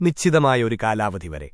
നിശ്ചിതമായ ഒരു കാലാവധി വരെ